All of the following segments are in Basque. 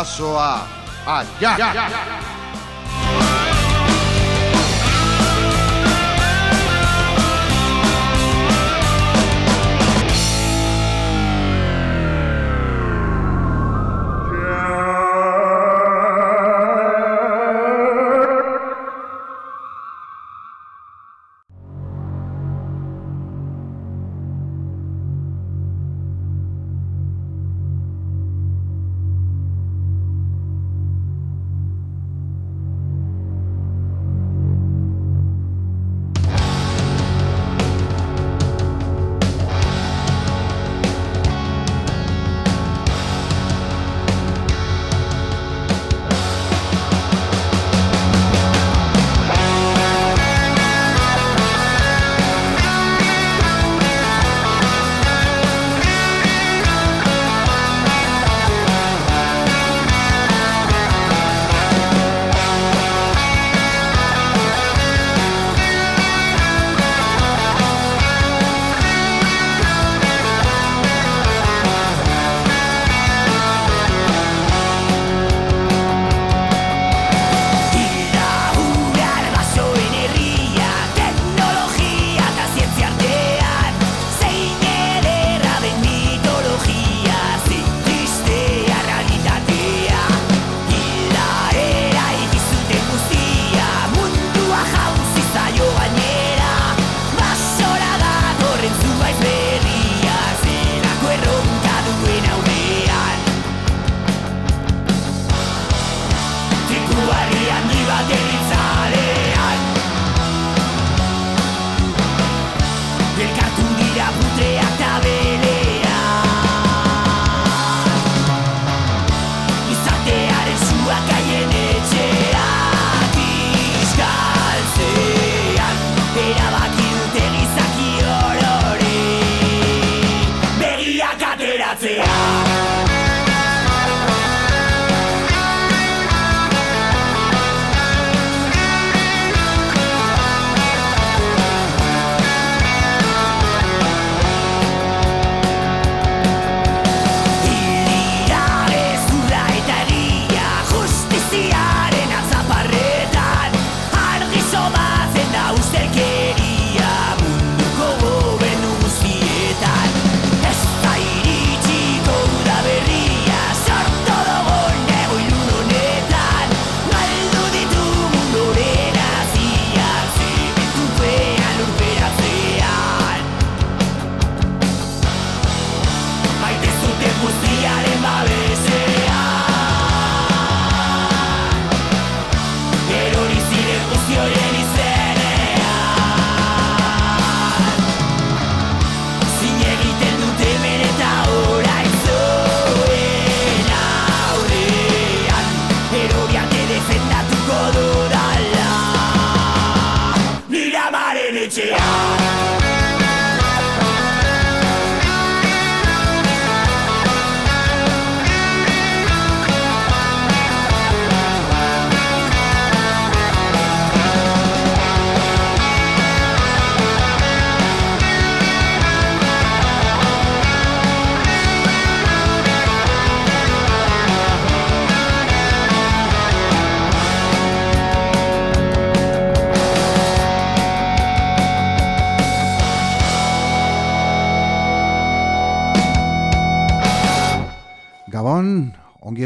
bidazoa atxak!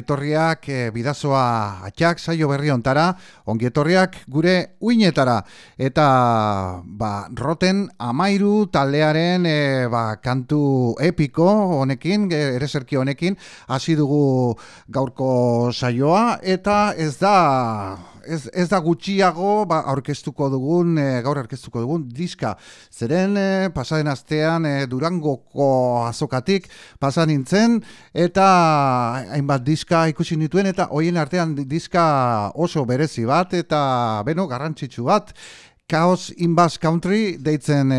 Ongietorriak e, bidazoa atxak saio berri ontara, ongietorriak gure uinetara. Eta ba, roten amairu taldearen e, ba, kantu epiko honekin, ere zerki honekin, hasi dugu gaurko saioa, eta ez da ez, ez da gutxiago ba, aurkeztuko dugun, e, gaur aurkeztuko dugun diska. Zeren e, pasaden astean e, Durangoko azokatik pasan nintzen eta hainbat diska ikusi nituen eta hoien artean diska oso berezi bat eta beno garrantzitsu bat. Chaos in Bass Country deitzen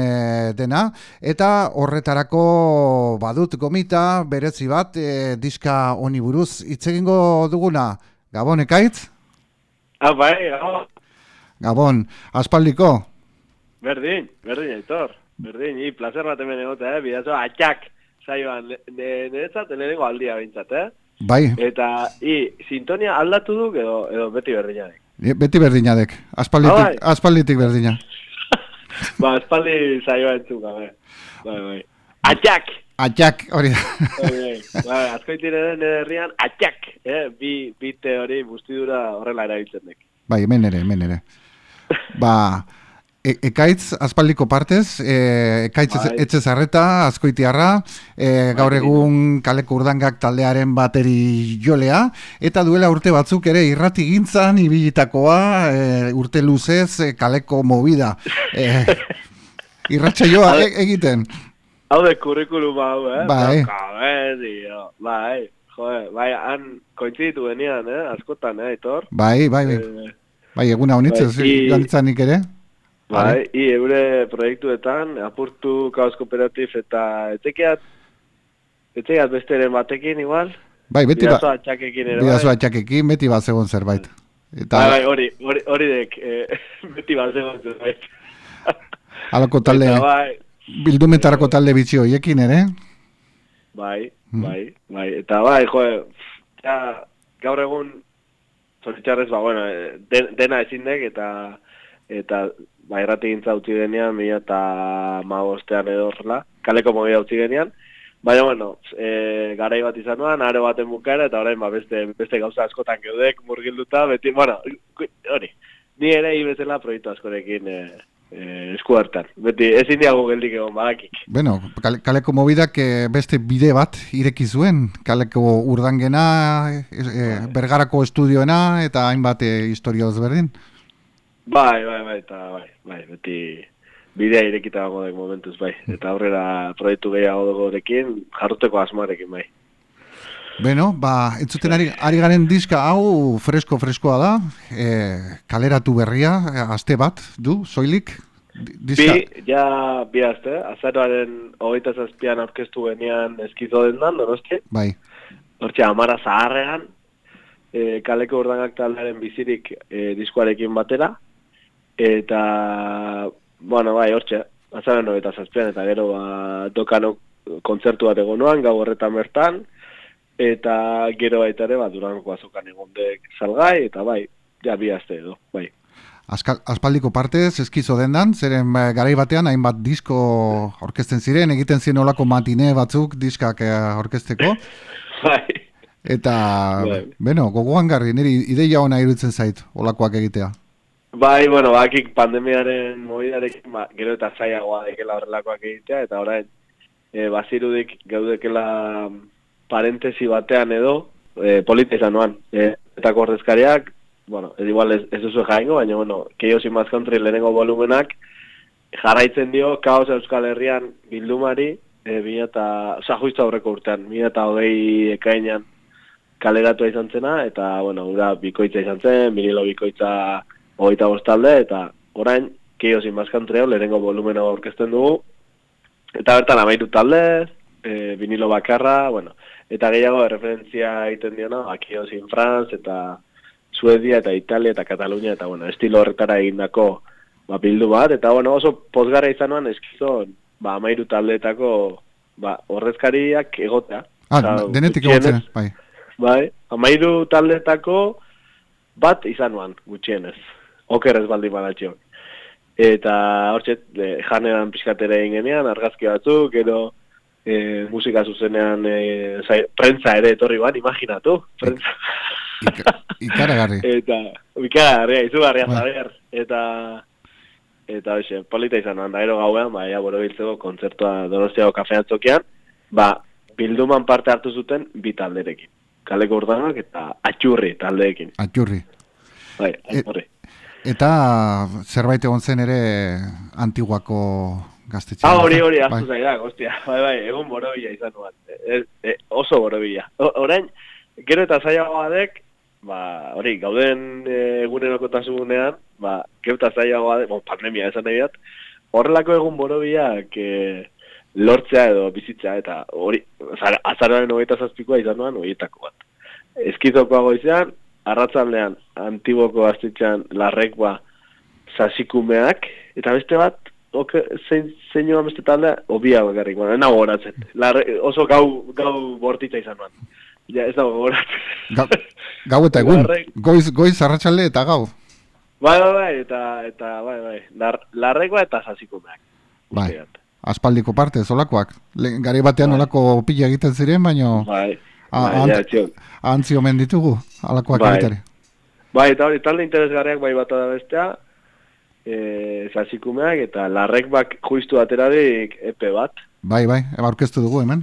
dena eta horretarako badut gomita berezi bat e, diska honi buruz hitz egingo duguna Gabon ekaitz? Ah, bai, gabon. Gabon, aspaldiko? Berdin, berdin, aitor. Berdin, hi, placer bat hemen egote, eh? Bidazo, atxak, saioan, niretzat, ne, ne, ne, aldia bintzat, eh? Bai, Eta, i, sintonia aldatu du, edo, edo beti berdinak. e, beti berdinadek. Ah, Aspalditik, bai. aspalditik berdina. ba, espaldi saioa entzun gabe. Bai, bai. Atxak! Atxak, hori da. Bai, askoitiren herrian, atxak! Eh? Bi, bi teori bustidura horrela erabiltzen dek. Bai, hemen ere, hemen ere. Ba, e, ekaitz aspaldiko partez, e, ekaitz Bai. etxe zarreta, azkoitiarra, e, gaur Bai, egun kaleko urdangak taldearen bateri jolea, eta duela urte batzuk ere irrati gintzan, ibilitakoa, e, urte luzez, e, kaleko movida. E, irratsaioa Bai. e, egiten. Hau de kurrikulum hau, eh? Bai. Kabe, dio. Bai, joe, bai, han kointzitu benian, eh? Askotan, eh, Aitor? Bai, bai, bai, Eh, bai eguna honitz, bai, itzanik ere. Bai, i eure proiektuetan, apurtu kaos kooperatif eta etekeat, etekeat besteren batekin igual, Bai, beti ba, bidazo atxakekin ere bidazo bai. atxakekin, beti bat zegoen zerbait. Eta Bai, bai, hori, hori, hori dek, eh, beti bat zegoen zerbait. alako talde, Eta bai, bildumetarako talde bitxi hoiekin ere. bai, Mm. bai, bai, eta bai, joe, ja, gaur egun, zoritxarrez, ba, bueno, eh, den, dena ezin dek, eta, eta, ba, irrati gintza utzi denean, mila eta magostean edo horrela, kaleko mogia utzi denean, baina, bueno, e, garai bat izan nuan, aro baten bukaera, eta orain, ba, beste, beste gauza askotan geudek, murgilduta, beti, bueno, hori, ni ere hi bezala proiektu askorekin, e, e, esku hartan. Beti, ezin diago geldik egon, badakik. Bueno, kale- kaleko mobidak eh, beste bide bat ireki zuen, kaleko urdangena, e, e, bergarako estudioena, eta hainbat e, historio ezberdin. Bai, bai, bai, eta bai, bai, beti bidea irekita dago dek momentuz, bai. Eta aurrera proiektu gehiago dugorekin, jarruteko asmoarekin, bai. Beno, ba, entzuten ari, ari garen diska hau fresko-freskoa da, e, kaleratu berria, e, aste bat, du, soilik, diska, Bi, ja, bi azte, azaroaren hogeita zazpian aurkeztu genean eskizo dendan, donosti. bai, Hortxe, amara zaharrean, e, kaleko urdangak taldearen bizirik e, diskoarekin batera. Eta, bueno, bai, hortxe, azaren hogeita zazpian, eta gero, ba, dokano kontzertu bat egonoan, gau horretan bertan, eta gero baita ere, ba, durango azokan egondek salgai, eta bai, ja, bi azte edo, bai. Askal, aspaldiko partez, eskizo dendan, zeren ba, garai batean hainbat disko orkesten ziren, egiten ziren olako matine batzuk diskak eh, orkesteko, Bai, eta, Bai. beno, gogoan garri, niri ideia ona iruditzen zait, olakoak egitea. bai, bueno, bakik pandemiaren mobidarekin, ba, gero eta zaiagoa dekela horrelakoak egitea, eta orain, e, bazirudik gaudekela parentesi batean edo, e, polita izan noan. E, eta ordezkariak, bueno, ez igual ez, ez duzu jaingo, baina, bueno, in Mass Country lehenengo volumenak, jarraitzen dio, Kaos Euskal Herrian bildumari, e, bila eta, oza, justu aurreko urtean, bila eta hogei ekainan kaleratua izan zena, eta, bueno, ura bikoitza izan zen, vinilo bikoitza hogeita bostalde, eta orain, in Mass Country lehenengo volumena aurkezten dugu, eta bertan amaitu talde, e, vinilo bakarra, bueno, eta gehiago referentzia egiten diona, ba, Chaos in France, eta Suedia, eta Italia, eta Katalunia, eta, bueno, estilo horretara egindako ba, bildu bat, eta, bueno, oso pozgarra izan nuen eskizon, ba, amairu taldeetako, ba, horrezkariak egotea. Ah, Osea, denetik gutxienez, egotzen, bai. Bai, amairu taldeetako bat izan gutxienez. Oker ez baldin badatxo. Eta hortxe, e, janean pixkatere egin genean, argazki batzuk, gero e, musika zuzenean e, zai, prentza ere etorri ban, imaginatu. Prentza. Ika, ikaragarri. eta, ikaragarria, izugarria Bai. zaber. Eta, eta hoxe, polita izan da gero gauean, ba, ja, boro biltzeko kontzertua donostiago kafean zokian, ba, bilduman parte hartu zuten bi talderekin. Kaleko urdanak eta atxurri taldeekin. Atxurri. Bai, E- atxurri. Eta zerbait egon zen ere antiguako gaztetxean. Ah, hori hori, Bai. hartu zaidak, ostia. Bai, bai, egun borobila izan nuan. E, e, oso borobila. Orain, gero eta zailagoa dek, ba, hori, gauden e, egunerokotasunean, ba, gero eta zailagoa bon, pandemia esan nahi dat, horrelako egun borobilak e, lortzea edo bizitzea, eta hori, azar- azaroaren hogeita zazpikoa izan nuan, horietako bat. Eskizokoa goizean, arratzaldean, antiboko gaztetxean, larrek ba, sasikumeak, eta beste bat, oke, zein, zein beste taldea, obia bakarrik, bueno, nago horatzen. Oso gau, gau bortitza izan nuan. Ja, ez dago gogoratzen. Ga, gau eta egun, goiz, goiz arratsalde eta gau. Bai, bai, bai, eta, eta, bai, bai, Lar, larrekoa eta sasikumeak. Bai, aspaldiko parte, zolakoak. Gari batean Bai. olako pila egiten ziren, baino Bai, bai, ja, antzi omen ditugu, alakoak Bai. egitare. Bai, eta hori, talde interesgarriak bai bata da bestea, e, sasikumeak, eta larrek bak juistu ateradik epe bat. Bai, bai, aurkeztu dugu hemen.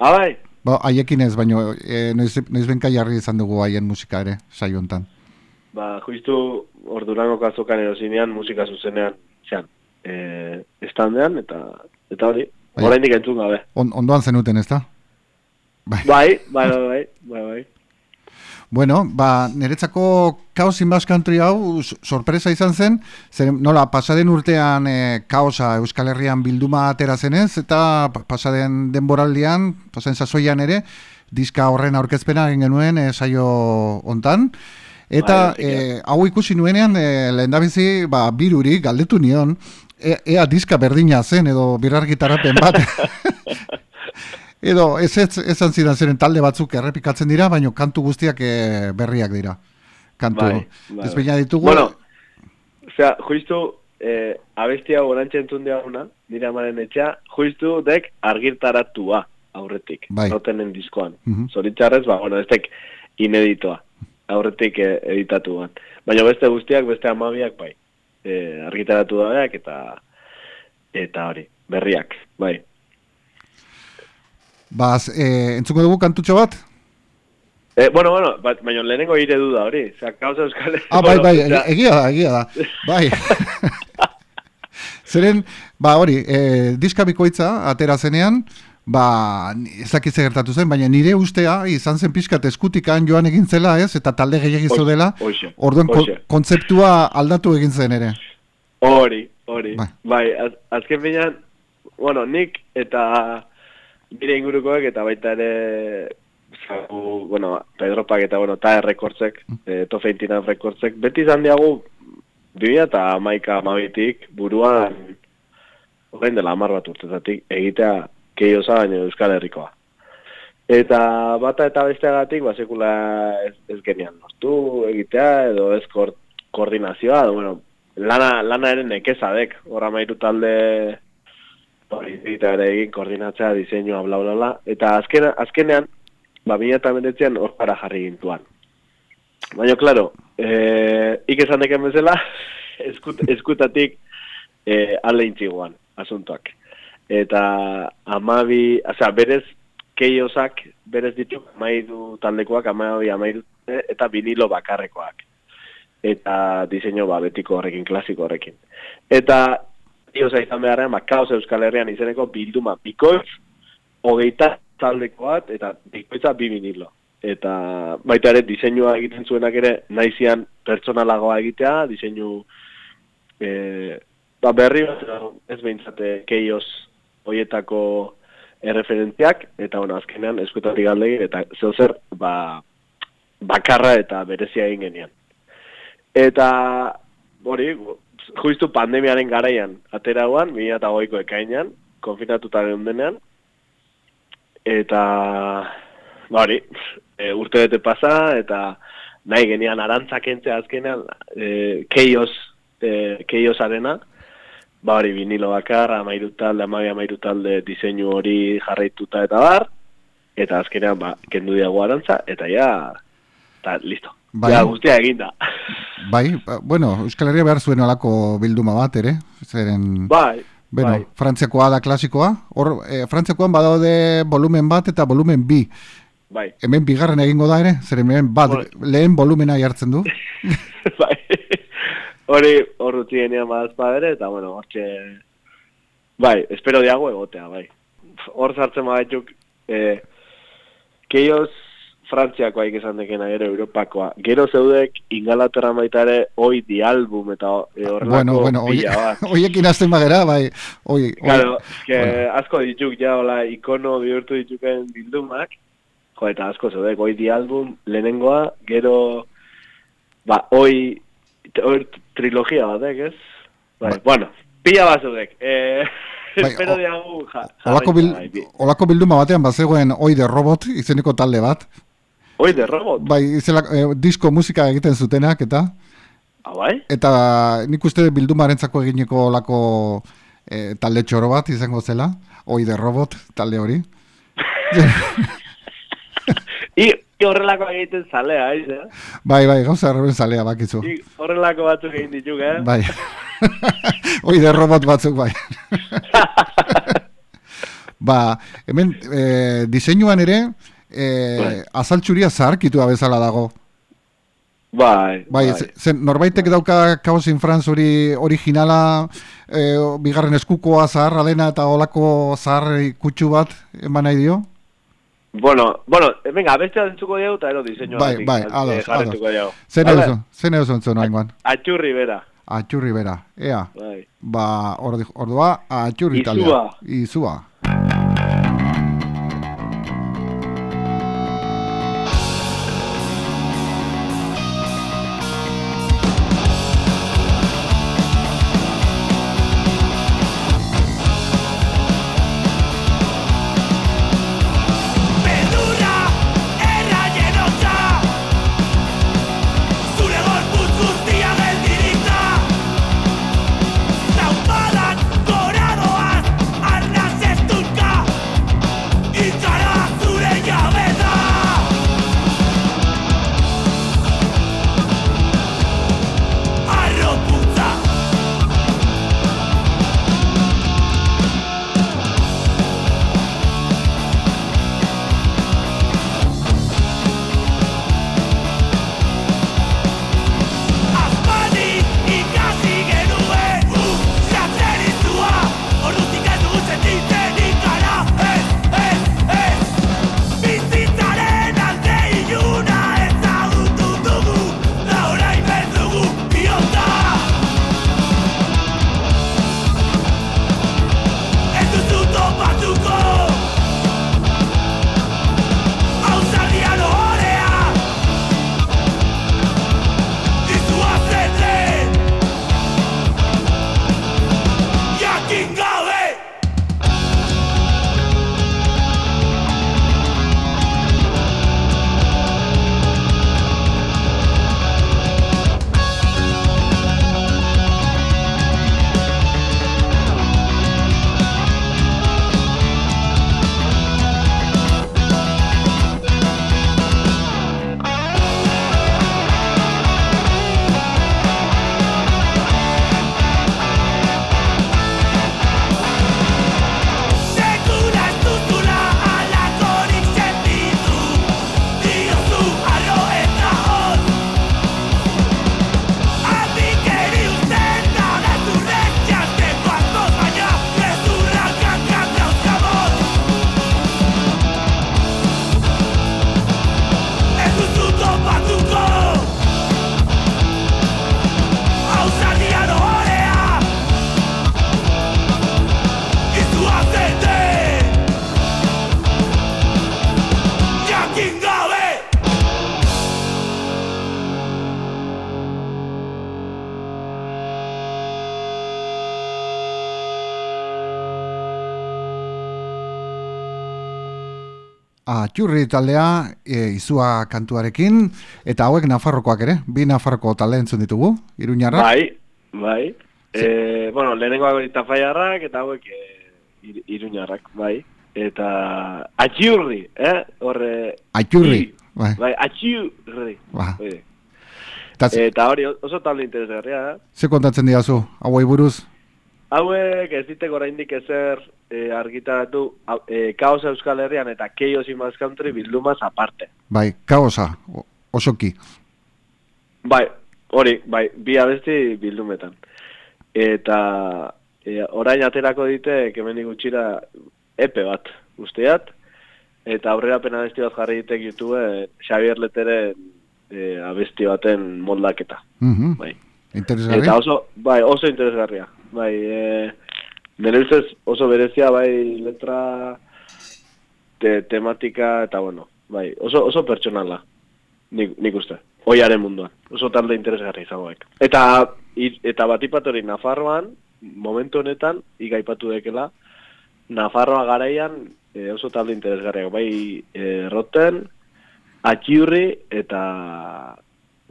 Ah, bai, Ba, haiekin ez, baino e, noiz, noiz benka jarri izan dugu haien musika ere, saio hontan. ba, juistu ordurango kazokan erosinean, musika zuzenean, txan, e, estandean, eta, eta hori, Bai. oraindik entzun gabe. On, ondoan zenuten, ez da? Bai, bai, bai, bai, bai, bai. Bueno, ba, niretzako Chaos in Bass Country hau sorpresa izan zen, zer, nola, pasaden urtean e, kaosa Euskal Herrian bilduma atera zenez, eta pa- pasaden denboraldian, pasaden sasoian ere, diska horren aurkezpena egin genuen e, saio hontan, eta e, hau ikusi nuenean, e, lehendabizi, ba, biruri, galdetu nion, e, ea diska berdina zen, edo birargitarapen bat, Edo ez ez esan zidan zeren talde batzuk errepikatzen dira, baino kantu guztiak eh, berriak dira. Kantu Bai, bai, despeina ditugu. Bueno, osea, justu, eh, abestia gorantxe entzun diaguna, nire amaren etxea, justu dek argirtaratua aurretik, Bai. rotenen diskoan. Mhm. Zoritxarrez, ba, bueno, ez dek ineditoa, aurretik eh, editatuan. Baina beste guztiak, beste amabiak, bai, eh, argitaratu dabeak, eta eta hori, berriak, bai. Baz, eh, entzuko dugu kantutxo bat? Eh, bueno, bueno, bat, baina lehenengo ire duda hori, osea, kauza euskal... Ah, bai, bueno, bai, osea, egia da, egia da. Bai. Zeren, ba hori, eh, diska bikoitza atera zenean, ba, ez dakit gertatu zen, baina nire ustea izan zen pixkat eskutikan joan egin zela, ez? Eta talde gehiagizu dela, orduan kontzeptua aldatu egin zen ere. Hori, hori. Bai. Bai, az, azken finean, bueno, nik eta bire ingurukoek eta baita ere zagu, bueno, Pedropak eta, bueno, ta errekortzek, e, tofeintina errekortzek, beti izan diagu, bimia eta maika amabitik, buruan, horrein dela amar bat urtetatik, egitea keioza baino Euskal Herrikoa. Eta bata eta besteagatik, ba, sekula ez, ez genian lortu egitea, edo ez koordinazioa, edo, bueno, lana, lana ere nekezadek, horra mairu talde hori egitea ere egin, koordinatzea, diseinua, bla, bla, bla, eta azken, azkenean, ba, mila eta menetzean horpara jarri gintuan. Baina, klaro, eh, ik esan deken bezala, eskut, eskutatik eh, alde intziguan, asuntoak. Eta amabi, osea, berez, keiosak, berez ditu, amairu taldekoak, amabi, amairu, eta vinilo bakarrekoak. Eta diseinu ba, betiko horrekin, klasiko horrekin. Eta, keiosa izan beharrean, ba, kaos Euskal Herrian izeneko bilduma bikoitz, hogeita taldeko bat, eta bikoitza bi vinilo. Eta baita ere diseinua egiten zuenak ere naizian pertsonalagoa egitea, diseinu e, ba berri bat, ez behintzate keios hoietako erreferentziak, eta bueno, azkenean eskutatik galdegin, eta zeu zer, ba, bakarra eta berezia egin genian. Eta, hori, justu pandemiaren garaian, ateragoan, 2008ko ekainan, konfinatuta denean, eta, ba hori, e, urte bete pasa, eta nahi genian arantzak entzea azkenean, e, keios, e, keiosarena, ba hori vinilo bakar, amairu talde, amabi amairu talde diseinu hori jarraituta eta bar, eta azkenean ba, kendu diago arantza, eta ja, eta listo. Bai. Ja, guztia eginda. Bai, ba, bueno, Euskal Herria behar zuen olako bilduma bat ere, zeren... bai, Bueno, bai. Frantziakoa da klasikoa. Hor, e, Frantziakoan badaude volumen bat eta volumen bi. bai. Hemen bigarren egingo da ere, zeren hemen bat, Bueno. lehen volumena jartzen du. bai. Hori hor utzi genean badazpa bere, eta bueno, hortxe... Bai, espero diago egotea, bai. Hor sartzen badaituk, eh, keioz Frantziakoa ikizan dekena gero Europakoa. Gero zeudek Ingalaterra baita ere oi di album eta e, horrelako bueno, bueno, pila bat. oiekin hasten bagera, bai. Oi, Claro, eske bueno. asko dituk ja, hola, ikono bihurtu dituken bildumak, jo, eta asko zeudek, oi di album, lehenengoa, gero, ba, oi, te- oi trilogia batek, ez? Bai, Ba- bueno, pila bat zeudek. Eh, Bai, espero diagu ja, Olako, bil, olako bilduma batean bazegoen oide robot izeneko talde bat. Oi, de robot? Bai, izela, eh, disko musika egiten zutenak eta Ah, bai? eta nik uste bildumarentzako egineko olako eh, talde txoro bat izango zela. Oide robot talde hori. I, horrelako egiten zalea, aiz, eh? Bai, bai, gauza erreben zalea bakizu. I horrelako batzuk egin dituk, eh? Bai. Oide robot batzuk bai. ba, hemen eh, diseinuan ere eh, Bai. azaltxuria zaharkitua bezala dago. Bai, Bai, ze- zen norbaitek dauka Chaos in France hori originala, eh, bigarren eskukoa zaharra dena eta olako zahar kutsu bat eman nahi dio? Bueno, bueno, eh, venga, abestea dentzuko diegu eta ero diseinua. Bai, bai, ados, jarretuko diegu. Zen eusun, zen eusun zuen oaingoan. Atxurri bera, Atxurri bera, ea. bai. Ba, ordua, atxurri Izua. taldea. Izua. Beldurra Atxurri taldea e, izua kantuarekin, eta hauek Nafarrokoak ere, bi Nafarroko talde entzun ditugu, Iruñarrak. Bai, bai. Eh, bueno, lehenengoak hori tafaiarrak eta hauek ir, iruñarrak, bai. Eta atxiurri, eh? Horre... Atxurri, bai. Bai, atxiurri. Ba. Eta hori oso talde interesgarria, eh? ze kontatzen diazu, hauei buruz? Hauek ez ditek oraindik ezer eh, argitaratu hau- eh, Kaos Euskal Herrian eta Chaos in Bass Country bildumaz aparte. Bai, kaosa, osoki. Bai, hori, bai, bi abesti bildumetan. Eta e, orain aterako dite, kemenik gutxira, epe bat, usteat, eta aurrera pena abesti bat jarri ditek YouTube Xavier Leteren e, abesti baten moldaketa. Mhm, Bai. Interesgarri. Eta oso, bai, oso interesgarria. Bai, e, nire ustez oso berezia, bai, letra, te, tematika, eta bueno, bai, oso, oso pertsonala, nik, nik uste, oiaren munduan, oso talde interesgarri izangoek. Eta, i- eta batipat hori Nafarroan, momentu honetan, igaipatu dekela, Nafarroa garaian e, oso talde interesgarriak, bai e, roten, atxiurri eta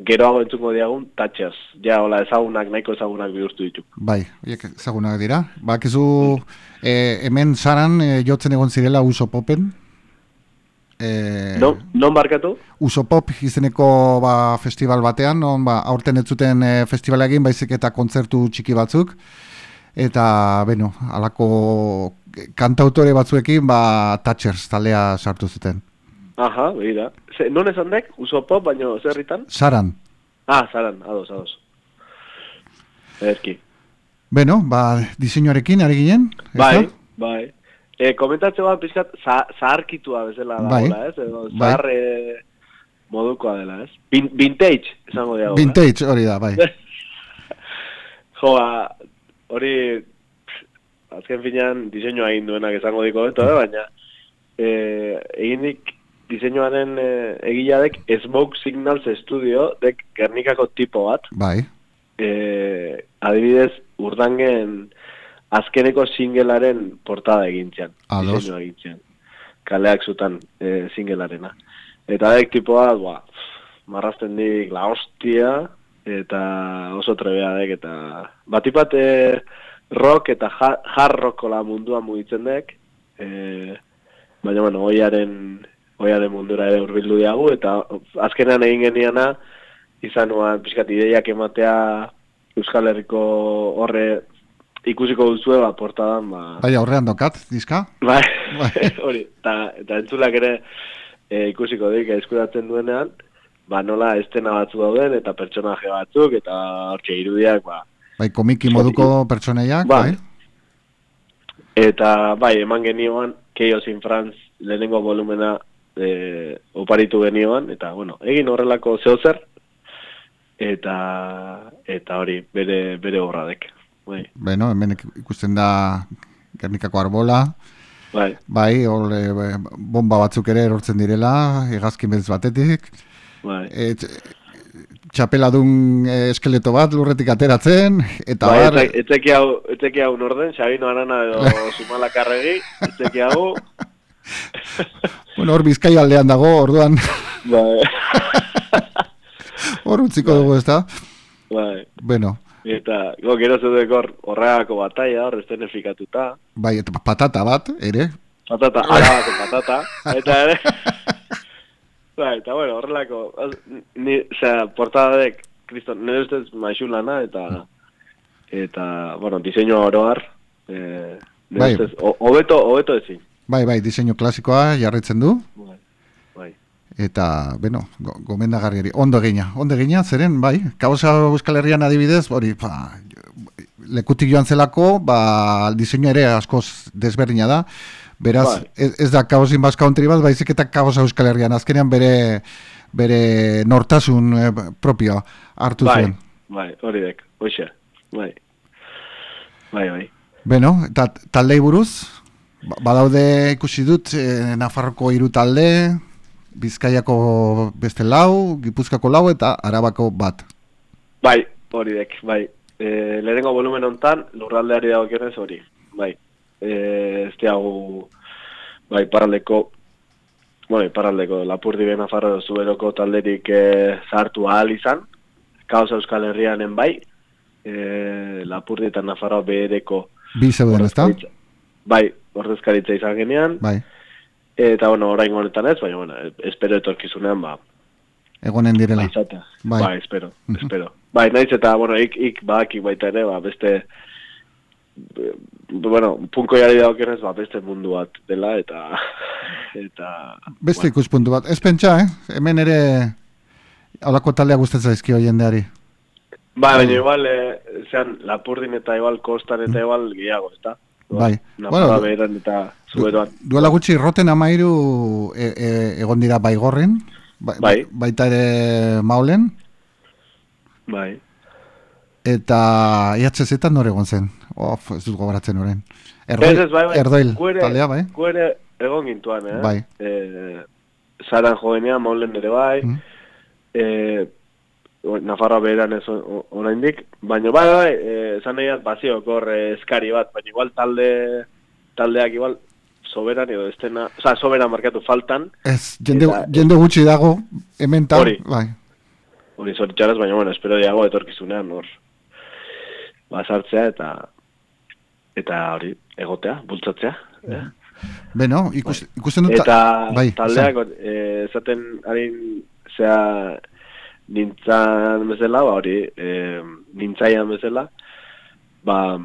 geroago entzuko diagun tatxers. Ja, hola, ezagunak, nahiko ezagunak bihurtu ditu. Bai, horiek ezagunak dira. Bakizu eh, hemen saran eh, jotzen egon zirela uso popen. Eh, Non, non barkatu? Uso pop izeneko ba, festival batean, non ba, aurten ez zuten e, festivala egin, baizik eta kontzertu txiki batzuk. Eta, beno, alako kantautore batzuekin, ba, Thatchers taldea sartu zuten. Aha, begira. Ze, non esan dek, uso pop, baino zerritan? Saran. Ah, zaran, ados, ados. Erki. Beno, ba, diseinuarekin ari ginen. Bai, bai. E, komentatze bat pizkat za, zaharkitua bezala da, Bai, ez? Edo, bai. zahar e, modukoa dela, ez? Vin, vintage, esango diago. Vintage hori da, bai. Jo, ba, hori, azken finean diseinua egin duenak esango diko beto, eh? baina e, egindik diseinuaren e, egiladek Smoke Signals Studio dek Gernikako tipo bat, Bai, e, adibidez urdangen azkeneko singelaren portada egintzean, Ados. egintzean, kaleak zutan e, singelarena. Eta dek tipoa, ba, marrazten dik la hostia, eta oso trebea dek, eta batipat e, rock eta ja- hard rockola mundua mugitzen dek, e, baina, bueno, oiaren, oiaren mundura ere urbildu diagu, eta azkenean egin geniana, izan nuan, pixkat, ideiak ematea Euskal Herriko horre ikusiko duzue, ba, portadan, ba, bai aurrean dokat, diska. bai, Bai. hori, eta, eta entzulak ere e, ikusiko dik, eskuratzen duenean, ba, nola estena batzu dauden, eta pertsonaje batzuk, eta hortxe irudiak, ba, Bai, komiki moduko pertsoneiak, Bai. bai. Eta, bai, eman genioan, Chaos in France lehenengo volumena e, oparitu genioan, eta, bueno, egin horrelako zehozer, eta, eta hori, bere, bere horradek. Bai, Beno, hemen ik- ikusten da Gernikako arbola, bai, bai, hor e, bomba batzuk ere erortzen direla, hegazkin beltz batetik, bai. e, txapeladun e, eskeleto bat lurretik ateratzen, eta Bai, bar, etzek- etzeki hau, etzeki hau norden, Xabino Arana edo Zumalakarregi, etzeki hau, bueno, hor bizkai aldean dago, orduan. Bai, hor utziko dugu ez da. bai, Bueno, eta, go, gero zeudek hor, horreako bataia, hor, estenifikatuta, bai, eta patata bat, ere, patata, arabako patata, eta ere, bai, eta bueno, horrelako, ni, osea, portadek, kriston, nire ustez maixulana, eta, eta, bueno, diseinu oroar, eh, nire Bai. ustez, ho- hobeto, hobeto ezin. Bai, bai, diseinu klasikoa jarraitzen du, Bai, bai. eta, beno, go, gomendagarriari, ondo egina, ondo egina, zeren, bai, kausa Euskal Herrian adibidez, hori, ba, lekutik joan zelako, ba, diseinua ere askoz desberdina da, beraz, Bai. ez, ez da Chaos in Basque Country bat, baizik eta Chaos Euskal Herrian, azkenean bere, bere nortasun eh, propioa hartu Bai, zuen. bai, hori dek, hoxe, bai. Bai, bai. Beno, eta taldei buruz, badaude ikusi dut eh, Nafarroko hiru talde, Bizkaiako beste lau, Gipuzkako lau eta Arabako bat. Bai, hori dek, bai. E, lehenengo volumen hontan lurraldeari dagokionez hori, bai. E, ez diagu, bai, paraldeko, bai, paraldeko, Lapurdi Benafarro zuberoko talderik e, zartu ahal izan, Kaos Euskal Herrianen bai, e, Lapurdi eta Nafarroa behereko Bi zeuden, ezta? Bai, ordezkaritza izan genean, Bai, eta bueno, orain honetan ez, baina, bueno, espero etorkizunean, ba, egonen direla. izatea. Bai. Bai. espero, espero. Bai, naiz eta, bueno, ik, ik badakik baita ere, ba, beste, eh, bueno, punko jari dagokionez, ba, beste mundu bat dela, eta, eta, Beste ikuspuntu bat. Ez pentsa, eh? Hemen ere holako taldea gustatzen zaizkio jendeari. Ba, baina igual, eh, zean, Lapurdin eta igual, Kostan eta igual gehiago, ezta? Bai. Nafarroa Bueno, beheran eta zuberoan. Duela gutxi roten amairu e, e, egon dira baigorren, ba, Bai. baita ere maulen, Bai. eta IHZ-etan nore egon zen. Of, ez dut gogoratzen orain. Ez, ez, bai, bai. Erdoil Gu ere- taldea, bai? gu ere egon gintuan, eh? Bai. Eh, Zaran jovenean, maulen ere bai, Mm. eh, Nafarroa beheran ez oraindik, baina bai, bai, eh, esan nahi dut, baziok hor eh, eskari bat, baina igual talde taldeak igual soberan edo estena, oza, soberan markatu faltan, Ez, jende, Eta- jende gutxi dago, hemen tal, Hori. bai. hori zoritxaraz, baina bueno, espero diago etorkizunean hor basartzea eta eta hori egotea, bultzatzea. Eh? Beno, ikus, ikusten dut... Eta bai, taldeak eh, esaten harin zea nintzan bezala, ba hori, eh, nintzaian bezala, ba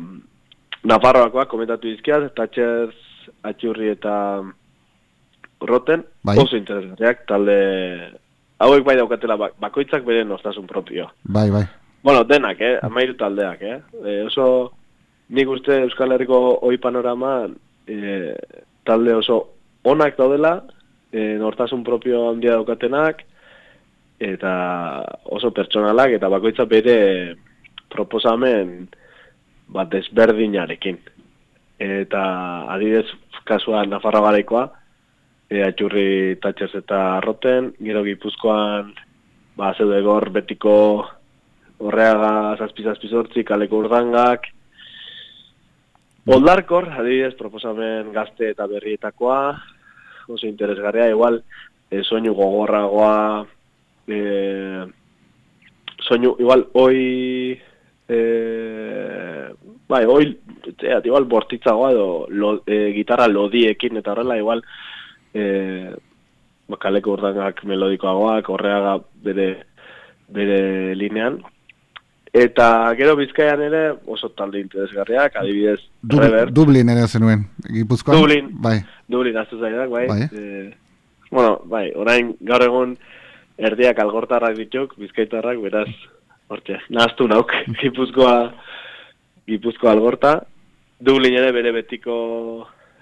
Nafarroakoak komentatu dizkiat, Tatxez, Atxurri eta Roten, Bai. oso interesgarriak, talde hauek bai daukatela bak- bakoitzak bere nostasun propioa. Bai, bai. Bueno, denak, eh? Amairu taldeak, eh? E, oso, nik uste Euskal Herriko oi panorama e, talde oso onak daudela, e, nortasun propio handia daukatenak, eta oso pertsonalak, eta bakoitza bere proposamen bat desberdinarekin. Eta adidez kasua Nafarra garaikoa, e, atxurri tatxez eta roten, gero gipuzkoan, ba, zeudegor betiko horreaga zazpi zazpi zortzi, kaleko urdangak, Oldarkor, adibidez, proposamen gazte eta berrietakoa, oso interesgarria, igual, e, soinu gogorragoa, e, soinu, igual, oi, e, bai, oi, zeat, igual, bortitzagoa edo lo, e, gitarra lodiekin, eta horrela, igual, e, ba, kaleko urdangak melodikoagoak, horreaga bere, bere linean, Eta gero bizkaian ere oso talde interesgarriak, adibidez, Dub, Rever, Dublin ere zenuen, Gipuzkoan? Dublin. Bai, Dublin aztu zaidak, bai. Bai. Eh, bueno, bai, orain gaur egun erdiak algortarrak dituk, bizkaitarrak, beraz, hortxe, nahaztu nauk, gipuzkoa, gipuzkoa algorta, Dublin ere bere betiko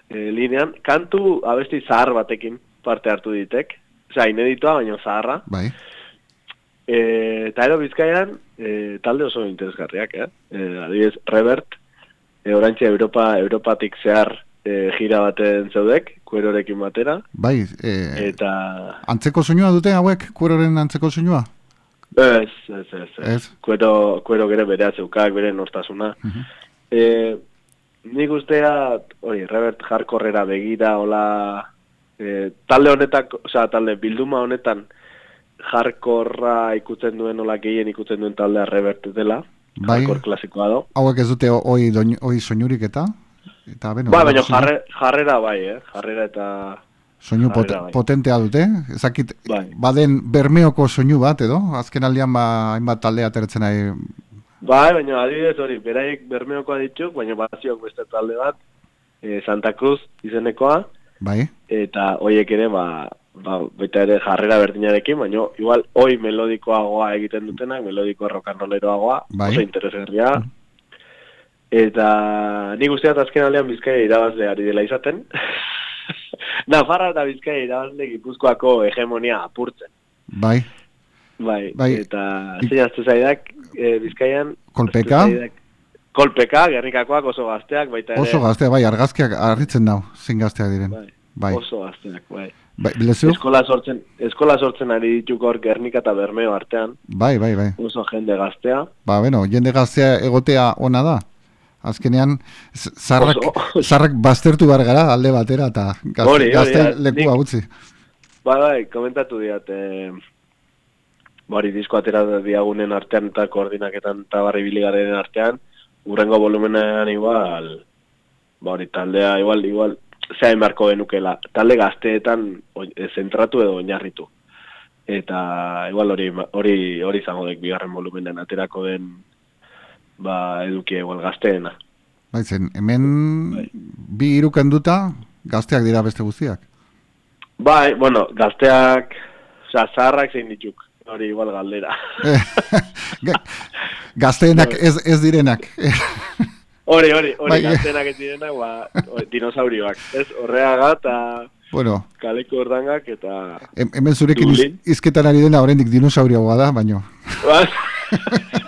eh, linean, kantu abesti zahar batekin parte hartu ditek, osea, ineditoa, baina zaharra, bai. E, eta ero bizkaian, e, talde oso interesgarriak, eh? E, adibidez, Revert, e, orantxe Europa, Europatik zehar e, gira baten zeudek, kuerorekin batera, Bai, e, eta... antzeko soinua dute hauek, kueroren antzeko soinua? Ez, ez, ez, ez. Kuero, kuero gere berea zeukak, bere nortasuna. Mhm. e, nik ustea, hori, Revert jarkorrera begira, hola... E, talde honetak, osea, talde bilduma honetan, jarkorra ikutzen duen, hola gehien ikutzen duen taldea Revert dela, Bai. klasikoa do. Hauek ez dute oi, doin, oi soinurik eta? Eta, beno, Ba, baina jarre, jarrera bai, eh? Jarrera eta... Soinu pot, bai. potentea dute, ezakit, Bai. baden bermeoko soinu bat edo, azken aldian ba, hainbat talde atertzen nahi, Bai, baina adibidez hori, beraiek bermeokoa dituk, baina baziok beste talde bat, e, Santa Cruz izenekoa, bai, eta hoiek ere, ba, ba, baita ere jarrera berdinarekin, baina igual hoi melodikoagoa egiten dutenak, melodiko rokanroleroagoa, Bai. oso interesgarria. Eta nik usteat azken aldean Bizkaia irabazle ari dela izaten. Nafarra eta Bizkaia irabazle Gipuzkoako hegemonia apurtzen. bai, Bai, Bai. eta zein aztu zaidak e, Bizkaian... Kolpeka? Kolpeka, Gernikakoak oso gazteak, baita ere... oso gaztea, bai, argazkiak harritzen dau, zein gazteak diren. Bai, Bai, oso gazteak, bai. bai, bilezu? Eskola sortzen, eskola sortzen ari dituk hor Gernika eta Bermeo artean, Bai, bai, bai. oso jende gaztea. Ba, beno, jende gaztea egotea ona da. Azkenean, zarrak, Oso. zarrak baztertu behar gara alde batera eta gazte, Hori, gazte ja, lekua nik- utzi. Bai, bai, komentatu diat, e, bari disko atera diagunen artean eta koordinaketan eta barri biligaren artean, urrengo volumenean igual, bari taldea igual, igual, zehain beharko genukela, talde gazteetan oi- e, zentratu edo oinarritu. Eta igual hori hori hori izango dek bigarren volumenen aterako den ba edukia igual gazteena. Bai, zen, hemen Bai. bi iruken duta gazteak dira beste guztiak. Bai, bueno, gazteak, osea, zaharrak zein dituk, hori igual galdera. Ga- Gazteenak ez, ez direnak. Hori, hori, hori, Bai. gaztenak ez direnak, ba, dinosaurioak, ez? Horreaga eta bueno, kaleko ordangak eta... hem- hemen zurekin iz, izketan ari dena oraindik dinosaurioa da, baino. Ba-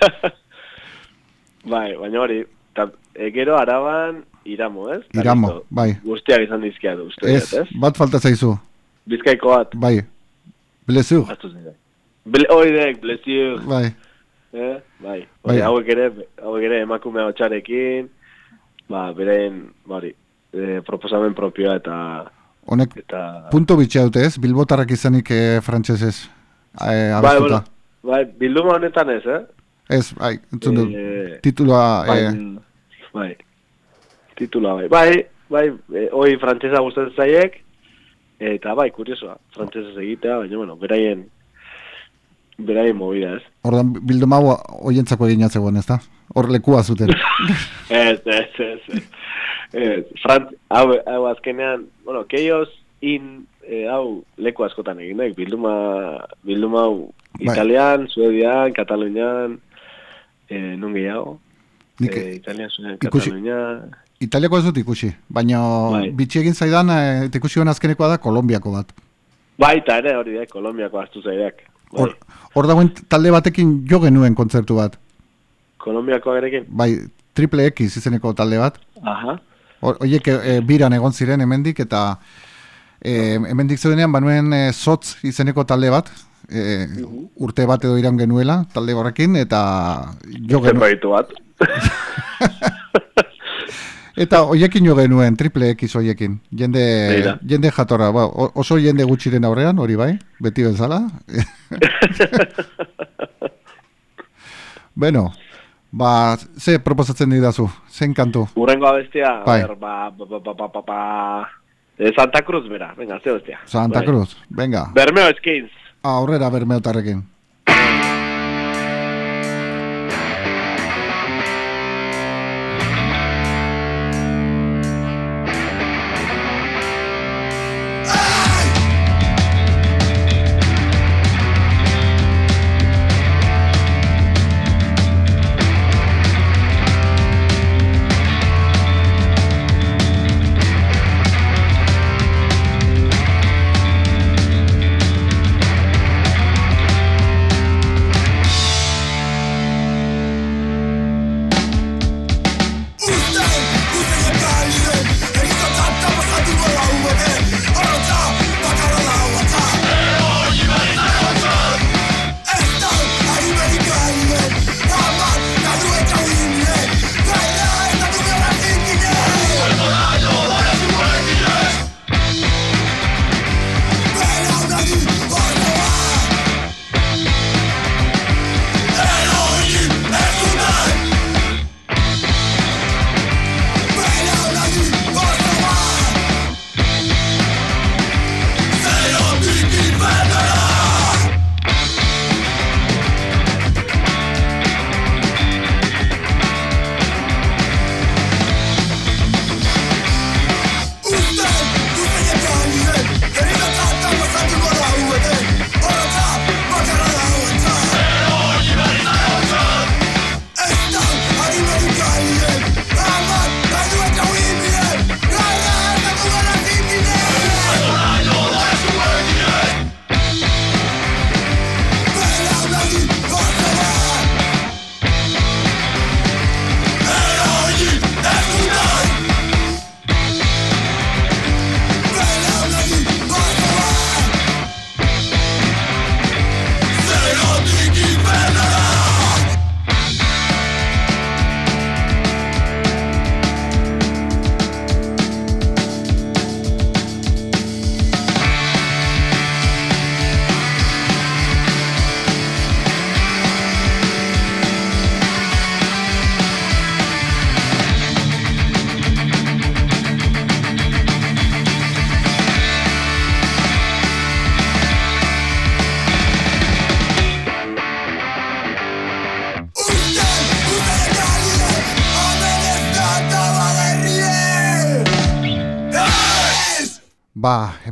bai, baina hori, ta, e, gero araban iramo, ez? Iramo, listo. bai. Guztiak izan dizkiatu, uste Ez, ez? bat falta zaizu. Bizkaiko bat, Bai. Blezur. zaidak. Ble, oidek, blezio, Bai. eh? Bai, Bai. hauek ere, hauek ere emakume hotxarekin, ba, beren, ba, hori, e, proposamen propioa eta, Honek eta... punto bitxea dute ez, bilbotarrak izanik e, frantsesez e, Bai, bueno, bai, bilduma honetan ez, eh? Ez, bai, entzun dut, Eh, titulua... bai, E, bai, titula bai. Bai, bai, e, hoi frantsesa gustatzen zaiek, eta bai, kuriosoa, frantsesez egitea, baina, bueno, beraien, beraien movida, ez? Ordan bilduma hau hoientzako egina zegoen, ezta? Hor lekua zuten. Ez, ez, ez, ez. Ez, Frant, hau, hau azkenean, bueno, keioz in, eh, hau leku askotan egin bilduma, bilduma hau Bai. italian, suedian, katalunian, eh, nun gehiago, Nik italian, suedian, ikusi- Italiako ez dut ikusi, baina Bai. bitxi egin zaidan, e, eta ikusi honen azkenekoa da Kolombiako bat. baita ere hori da, Kolombiako astu zaidak. Bai. Hor, hor dagoen talde batekin jo genuen kontzertu bat. Kolombiako gerekin? Bai, Triple X izeneko talde bat. Aha. Hor- Horiek e, biran egon ziren hemendik eta e, hemendik zeudenean banuen e, Sotz izeneko talde bat. E, urte bat edo iran genuela talde horrekin eta jo genuen. Bat. Eta hoiekin jo genuen, triple X hoiekin. Jende, jende jatorra, ba, oso jende gutxiren aurrean, hori bai, beti bezala. bueno, ba, ze proposatzen didazu, zen kantu. Urrengo abestia, Bai. ber, ba, ba, ba, ba, ba, ba, ba, eh, Santa Cruz, bera, venga, ze bestia. Santa Bai. Cruz, venga, Bermeo Skins. Aurrera bermeotarrekin.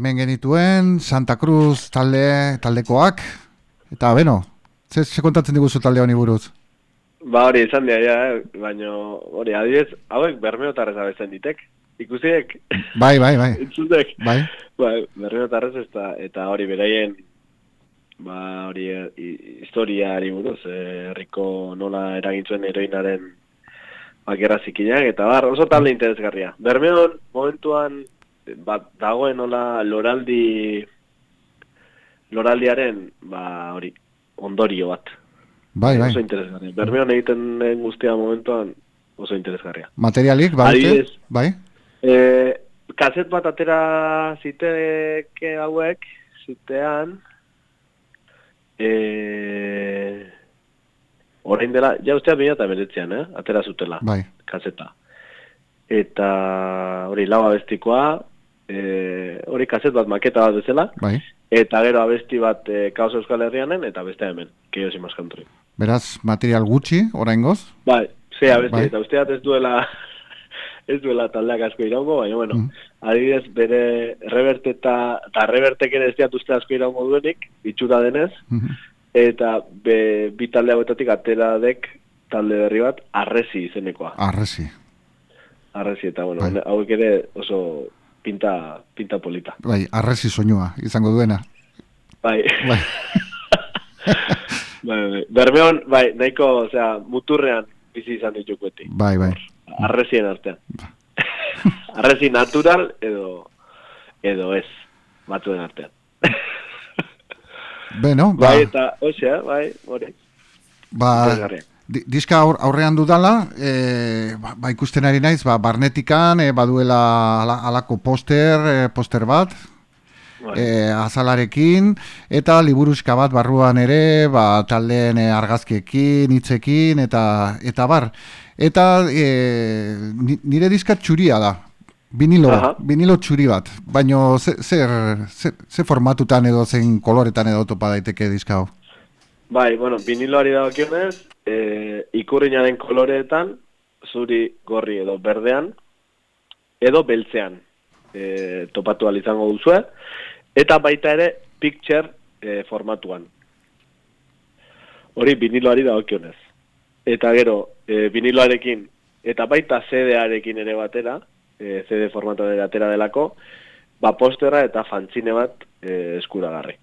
Hemen genituen, Santa Cruz talde, taldekoak, eta beno, ze, ze kontatzen diguzu talde honi buruz? Ba hori izan dira, ja, eh? baina hori, adibidez, hauek bermeotarrez abezen ditek. Ikusiek, Bai, bai, bai, entzudek. bai, Ba, bermeotarrez eta, eta hori beraien, ba hori eh, hi- historiari buruz, eh, herriko nola eragintzuen heroinaren bakerra zikinak, eta bar, oso talde interesgarria. Bermeon, momentuan, bat dagoen nola loraldi, loraldiaren, ba hori, ondorio bat. bai, bai. Oso interesgarria. Bermeon egiten den guztia momentuan oso interesgarria. Materialik, bai? Adibidez. Bai? E, kaset bat atera ziteke hauek, zitean, e, orain dela, ja ustea bina eta beretzean, eh? atera zutela, Bai. kaseta. Eta hori lau abestikoa, e, hori kaset bat maketa bat bezala, Bai. eta gero abesti bat e, Kaos Euskal Herrianen, eta beste hemen, Chaos Imas Country. Beraz, material gutxi, oraingoz? Bai, ze abesti, Bai. eta usteat ez duela ez duela taldeak asko iraungo, baina bueno, Mm. adibidez bere reverte eta, eta revertek ere ez diat uste asko iraungo duenik, itxura denez, Mhm. eta be, bi talde hauetatik atera dek talde berri bat, arrezi izenekoa. Arresi. Arrezi, eta bueno, Bai. hauek ere oso pinta, pinta polita. Bai, arresi soinua izango duena. Bai, Bai. bai, bai. Bermeon, bai, nahiko, osea, muturrean bizi izan dituk beti. Bai, bai. Arrezien artean. Arrezi natural edo edo ez, batzuen artean. Beno, ba, bai, eta, osea, bai, hori. ba, diska aur, aurrean dudala, e, ba, ba, ikusten ari naiz, ba, barnetikan, e, baduela ala, alako poster, e, poster bat, Bai. e, azalarekin, eta liburuska bat barruan ere, ba, taldeen e, argazkiekin, hitzekin, eta, eta bar. Eta e, ni- nire diska txuria da, vinilo, vinilo txuri bat, baino ze, zer, ze, ze formatutan edo zein koloretan edo topa daiteke diska hau. Bai, bueno, viniloari dagokionez, e, ikurrinaren koloreetan, zuri gorri edo berdean, edo beltzean e, topatu ahal izango duzue, eta baita ere picture e, formatuan. Hori viniloari dagokionez. Eta gero, e, viniloarekin, eta baita CD-arekin ere batera, e, CD formatuan atera delako, ba postera eta fantzine bat e, eskuragarri.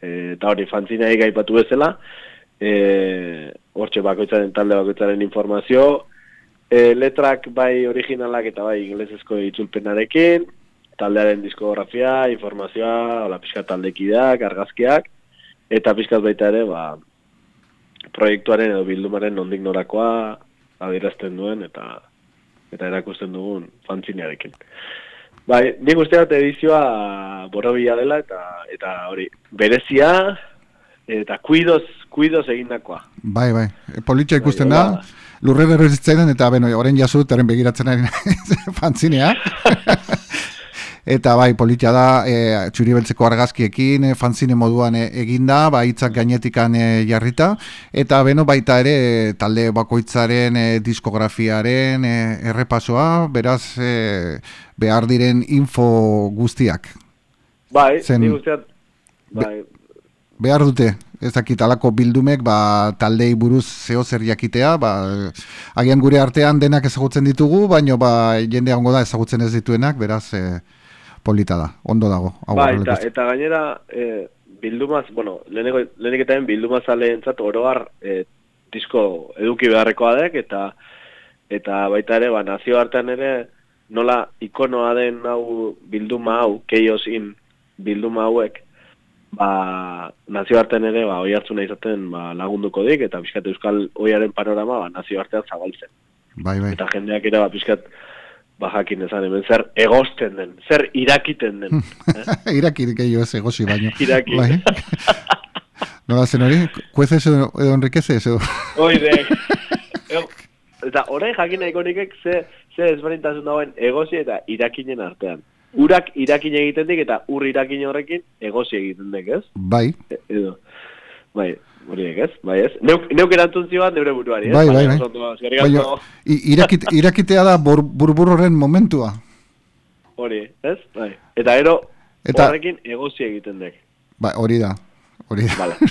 E, eta hori fantzina gaipatu bezala, e, hortxe bakoitzaren talde bakoitzaren informazio, e, letrak bai originalak eta bai inglesezko itzulpenarekin, taldearen diskografia, informazioa, hola pixka taldekideak, argazkiak, eta pixkat baita ere, ba, proiektuaren edo bildumaren nondik norakoa adierazten duen eta eta erakusten dugun fantzinearekin. Bai, nik uste dut edizioa borobila dela eta eta hori berezia eta kuidoz, kuidoz egindakoa. Bai, bai. E, Politxa Bai, ikusten hola. da, lurre berrizitzen eta beno, orain jasutaren begiratzen ari naiz fantzinea. eta bai, politxa da, e, txuri beltzeko argazkiekin, e, fanzine moduan e, eginda, ba, hitzak gainetikan e, jarrita, eta beno baita ere e, talde bakoitzaren e, diskografiaren e, errepasoa, beraz e, behar diren info guztiak. Bai, Zen- nik uste dut, bai, behar dute, ez dakit alako bildumek ba, taldei buruz zeo zer jakitea, ba, agian gure artean denak ezagutzen ditugu, baino ba, jende ongo da ezagutzen ez dituenak, beraz e, polita da, ondo dago. hau horrela eta, eta gainera e, bildumaz, bueno, leheneko, lehenik eta bildumaz aleentzat oroar e, disko eduki beharrekoa dek, eta eta baita ere, ba, nazioartean ere, nola ikonoa den hau bilduma hau, Chaos in bilduma hauek, ba, nazioartean ere, ba, oi hartzuna izaten ba, lagunduko dik, eta pixkat euskal oiaren panorama, ba, nazioartean zabaltzen. Bai, bai. Eta jendeak ere, ba, pixkat, ba, jakin ezan, hemen zer egosten den, zer irakiten den. eh? Irakir gehiago ez egosi baino. Iraki. Bai. Nola zen hori? Kuezez edo, enriquezez edo? Oide. Eta orain jakin nahiko nikek ze, ze ezberdintasun dagoen egosi eta irakinen artean. Urak irakin egiten dik eta ur irakin horrekin egosi egiten dik, ez? Bai, E- edo. Bai, horiek ez? Bai ez? Neuk, neuk erantzun zioan neure buruari, ez? bai, bai. Bai. oso ondo, eskerrik Baina, asko. i- irakit, irakitea da bur, burburroren momentua. Hori, ez? Bai. Eta ero, Eta- horrekin egosi egiten dek. Bai, hori da. Hori da. Bale.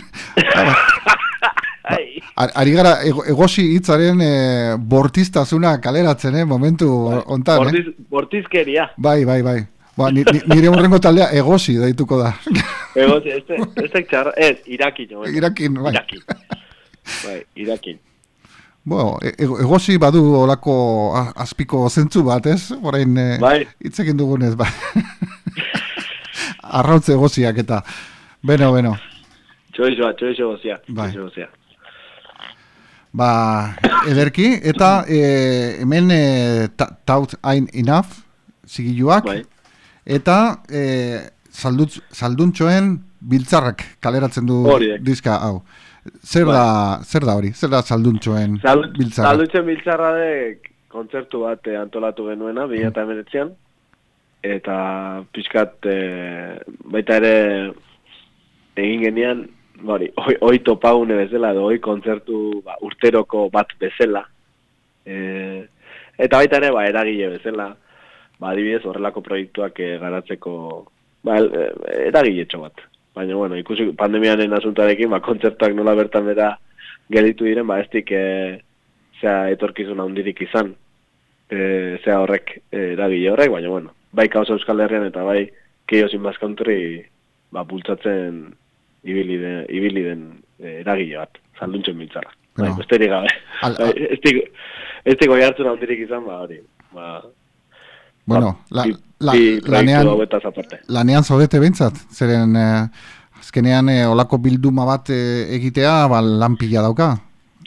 Ai. Ar- Ari gara ego- egosi hitzaren e, bortiztasuna kaleratzen, eh, momentu hontan, eh? Bortiz, bortizkeria. Bai, bai, bai. Ba, ni, ni- nire urrengo taldea egosi daituko da. Egosi, ez, ez, ez, txarra, ez, irakin. hobeto. Irakin, bai. Irakin. Bai, irakin. Bueno, e- ego- egosi badu olako azpiko zentzu bat, ez? Orain eh, Bai. hitz egin dugunez, bai. Arrautze egosiak eta. Beno, beno. Txoizoa, txoizo gozia. Bai. Txoizo. Ba, ederki, eta e, hemen e, ta- taut hain enough, zigiluak, Bai. eta e, saldutz, salduntxoen biltzarrak kaleratzen du Horiek. diska hau. Zer da, zer da hori? Zer da salduntxoen Sal, biltzarra? saldutzen biltzarra de kontzertu bat eh, antolatu genuena, 2019an, eta pixkat eh, baita ere egin genian, bari, oi, oi topagune bezala, edo oi kontzertu ba, urteroko bat bezala. E, eta baita ere, ba, eragile bezala, ba, adibidez horrelako proiektuak eh, garatzeko, ba, eragiletxo bat. Baina, bueno, ikusi pandemianen asuntarekin, ba, kontzertuak nola bertan bera gelitu diren, ba, ez dik, e, zea etorkizun handirik izan, e, zea horrek, e, eragile horrek, baina, bueno, bai kaosa Euskal Herrian eta bai Chaos in Bass Country, ba, bultzatzen ibili, de, ibili den e, eragile bat, zalduntzen biltzara. Bai, Bueno. besterik gabe. Al- Bai, ez dik, ez dik oi hartzun handirik izan, ba, hori. Ba, Bueno, la, bi, la, bi lanean, hauetaz aparte. lanean zaudete behintzat, zeren eh, azkenean eh, olako bilduma bat eh, egitea, ba, lan pila dauka.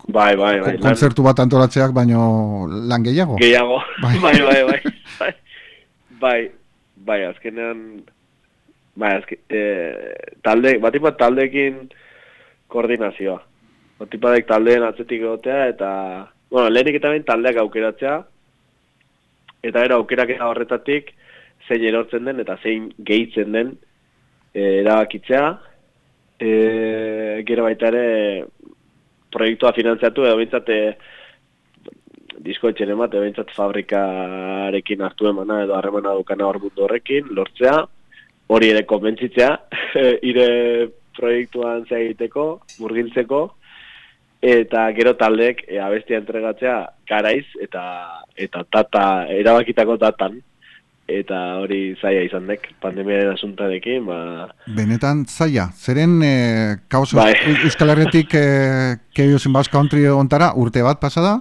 Bai, bai, bai. Kontzertu bat antolatzeak, baino lan gehiago. Gehiago. Bai. Bai, bai, bai. Bai, bai, bai azkenean, bai, azke, e, talde, bat taldeekin koordinazioa. Batik batek taldeen atzetik egotea eta, bueno, lehenik eta behin taldeak aukeratzea, eta gero aukeraketa horretatik zein erortzen den eta zein gehitzen den e, erabakitzea, e, gero baita ere proiektua finantziatu edo bintzat e, diskoetxen emate, behintzat fabrikarekin hartu emana edo harremana dukana hor mundu horrekin, lortzea, hori ere konbentzitzea, ire proiektuan egiteko, murgiltzeko, eta gero taldeek e, abestia entregatzea garaiz eta eta data, erabakitako datan, eta hori zaila izan dek, pandemiaren asuntarekin, ba, Benetan zaila, zeren e, kaos Bai. Euskal Herretik e, Chaos in Bass Country ontara urte bat pasada,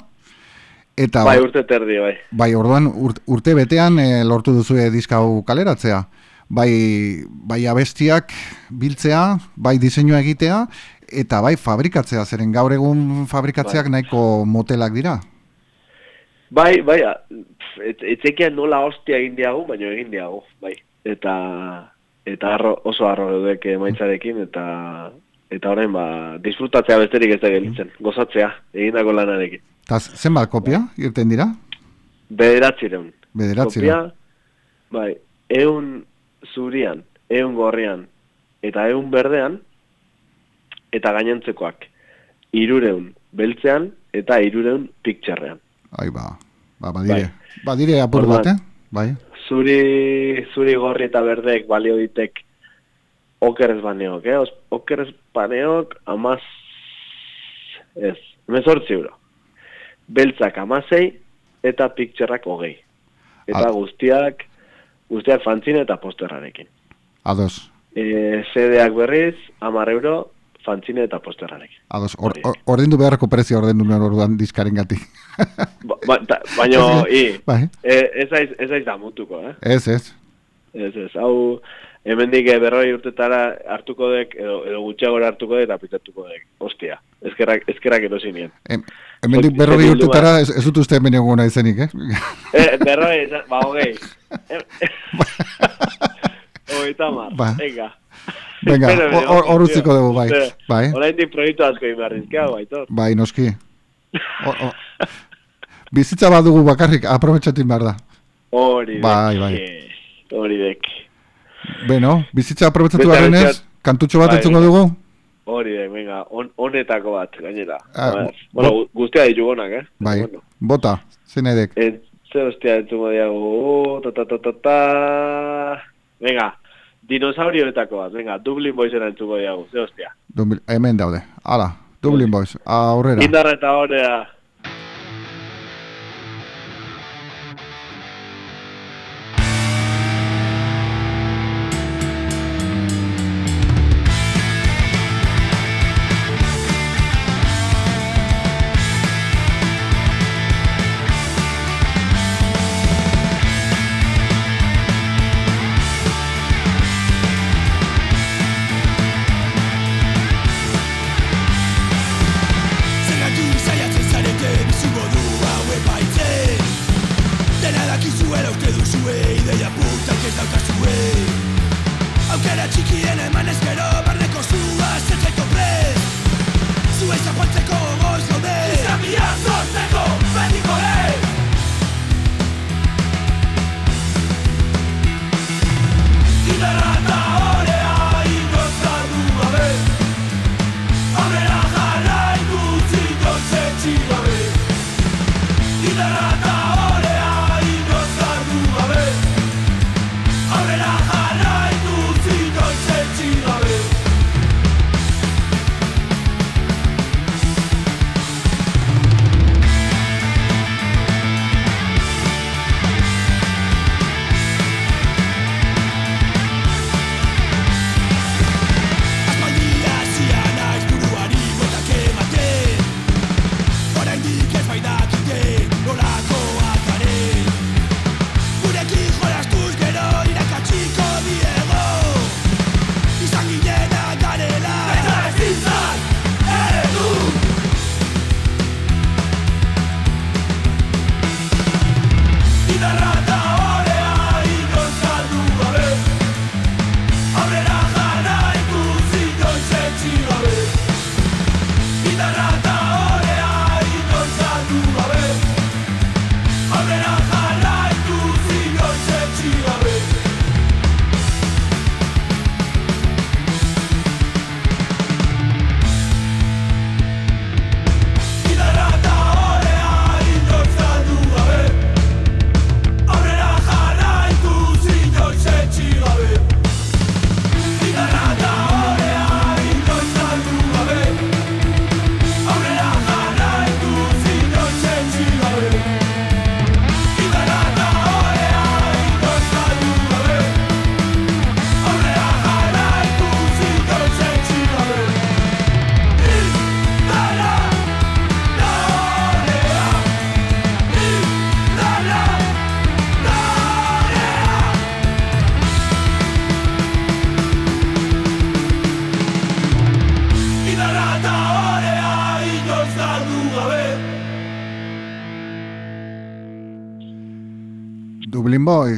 eta bai urte terdi, bai. bai orduan urt- urte betean e, lortu duzue diska hau kaleratzea. Bai, bai abestiak biltzea, bai diseinua egitea, eta bai fabrikatzea, zeren gaur egun fabrikatzeak nahiko motelak dira. Bai, bai, et, etzekian nola hostia egin diagu, baina egin diagu, bai. Eta eta arro, oso arro geudek emaitzarekin, eta eta orain ba, disfrutatzea besterik ez da gelditzen, gozatzea, egindako lanarekin. Eta zenbat kopia irten dira? Bederatzireun. Bederatzireun. Kopia, bai, eun zurian, eun gorrian, eta eun berdean, eta gainantzekoak, irureun beltzean, eta irureun picturean. Ai ba, ba badire. Badire apur bat, eh? Bai. zuri, zuri gorri eta berdek balio ditek okerez baneok, eh? Os- Okerez baneok amaz, ez, mezortzi euro. Beltzak amasei eta pictureak hogei. Eta Ah. guztiak, guztiak fantzine eta posterrarekin. Ados. E, CD-ak berriz, amar euro, fantzine eta posterrarekin. Ados, or, or, ordendu beharreko prezio ordendu nuen orduan diskaren gati. Ba, ba, baina, i, bai, e, ez aiz, ez aiz damutuko, eh? ez, ez. Ez, ez, hau, hemendik eh, berroi urtetara hartuko dek, edo, edo gutxiagora hartuko dek, eta pitatuko dek. Ostia, ezkerrak, ezkerrak erosi nien. Em, hemendik bilduma. urtetara ez, ez dut uste hemen egona izenik, eh? Eh, berroi, ba, hogei. Hogeita mar, Ba. venga. Venga, hor- utziko dugu, bai. Bai. Oraindik proiektu asko egin behar dizkiago, aitor. Bai, noski. O, o, bizitza badugu bakarrik, aprobetxatin behar da. Hori. Bai, bai. Hori dek. Beno, bizitza aprobetxatu garenez, abestiak- kantutxo bat Bai, entzungo dugu? Hori dek, venga, on, honetako bat, gainera. Ah, bueno, guztia ditugunak, eh? Bai, Bueno. bota, zein edek. Zer hostia entzungo diago, ta ta ta ta ta. Venga, dinosaurioetako bat, venga, Dublin Boysera entzungo diago, zer hostia. Dubil- Hemen daude. Hala, Dublin Boys, aurrera. Indarra eta honea.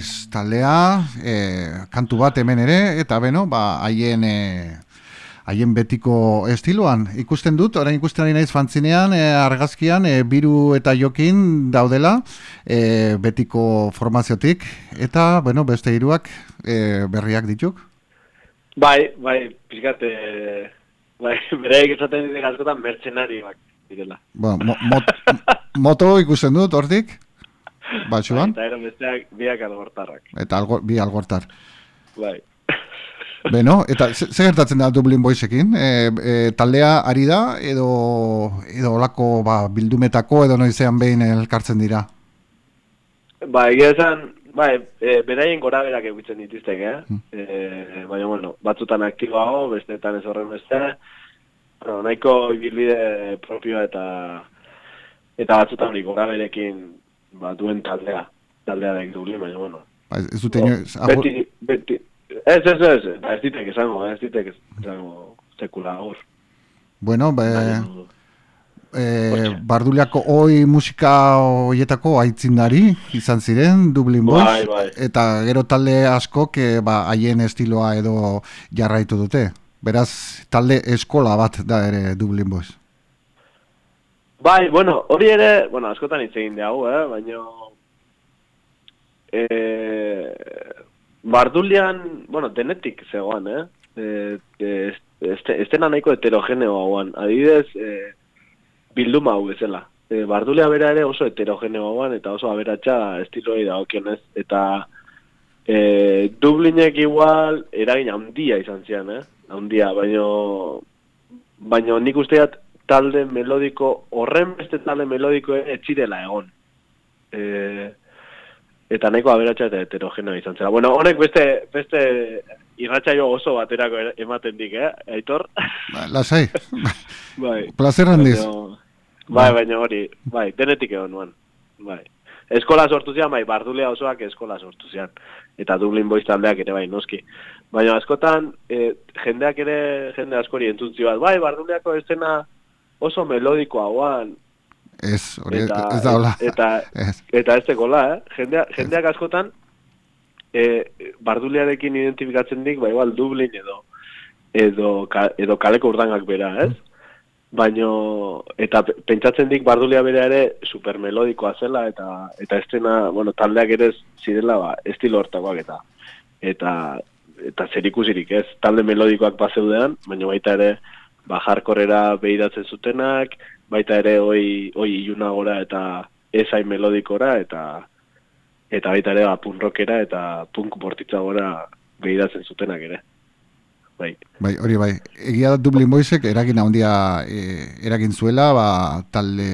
Boys taldea, e, kantu bat hemen ere, eta beno, ba, haien... E, haien betiko estiloan. Ikusten dut, orain ikusten ari naiz fantzinean, e, argazkian, e, biru eta jokin daudela, e, betiko formaziotik, eta, bueno, beste hiruak e, berriak dituk. Bai, bai, pizkat, e, bai, bereik esaten ditek askotan mertzenari bak, direla. Bueno, mo, mot, moto ikusten dut, hortik, batxuan, Eta ero besteak biak algortarrak. eta algo, bi algortar. Bai. Beno, eta ze ze gertatzen da Dublin Boysekin? E, e, taldea ari da, edo, edo olako ba, bildumetako, edo noizean behin elkartzen dira? Ba, egia esan, bai, e, beraien gora berak egutzen dituztek, eh? E, baina, bueno, batzutan aktiboago, besteetan ez horren beste. Bueno, nahiko ibilbide propioa eta eta batzutan hori gora berekin ba, duen taldea. Taldea da Dublin, baina, bueno. Ba, ez dute Oh, inoiz, beti, beti, ez, ez, ez, ez ditek esango, ez ditek esango sekula agur. Bueno, be, Baina, e. Barduliako oi musika hoietako aitzindari izan ziren Dublin Boys, Bai, bai. eta gero talde askok e, ba, haien estiloa edo jarraitu dute. Beraz, talde eskola bat da ere Dublin Boys. Bai, bueno, hori ere, bueno, askotan hitz egin dugu, eh, baina eh Bardulian, bueno, denetik zegoan, eh? Eh, este, estena nahiko heterogeneo hauan. Adibidez, eh, bilduma hau bezala. Eh, Bardulia bera ere oso heterogeneo hauan eta oso aberatsa estiloei dagokionez eta eh, Dublinek igual eragin handia izan zian, eh? Handia, baino baino nik usteat talde melodiko horren beste talde melodiko etxirela egon. E, eta nahiko aberatsa eta heterogenoa izan zela. Bueno, honek beste beste irratsaio oso baterako ematen dik, eh, Aitor? Ba, lasai, bai. plazer handiz. Baina- Bai, baina hori, bai, denetik egon nuen. Bai. Eskola sortu zian, bai, Bardulea osoak eskola sortu zian. Eta Dublin Boys taldeak ere bai, noski. Baina askotan, e, jendeak ere, jende askori entzuntzi bat, bai, Barduleako estena oso melodikoa guan. Ez, hori ez da hola. eta, Ez. eta ez tekola, eh? Jendea, jendeak askotan, e, Bardulearekin identifikatzen dik, ba, igual Dublin edo, edo, edo kaleko urdangak bera, ez? Baino, eta pe- pentsatzen dik Bardulea bere ere supermelodikoa zela, eta eta estena, bueno, taldeak ere zirela, ba, estilo hortakoak eta, eta, eta zerikusirik, ez? Talde melodikoak bazeudean, baina baita ere, ba, jarkorera behiratzen zutenak, baita ere oi, oi ilunagora eta ez hain melodikora, eta eta baita ere ba, punk rockera eta punk bortitza gora behiratzen zutenak ere. Bai. Bai, hori bai. Egia da Dublin Boysek eragin handia e, eragin zuela, ba, talde